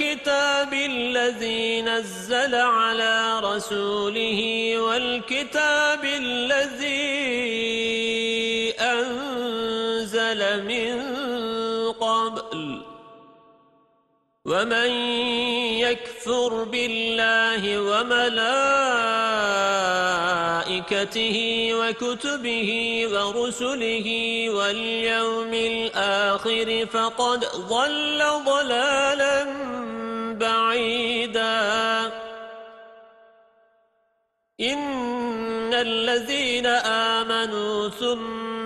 والكتاب الذي نزل على رسوله والكتاب الذي أنزل من ومن يكفر بالله وملائكته وكتبه ورسله واليوم الآخر فقد ضل ضلالا بعيدا إن الذين آمنوا ثم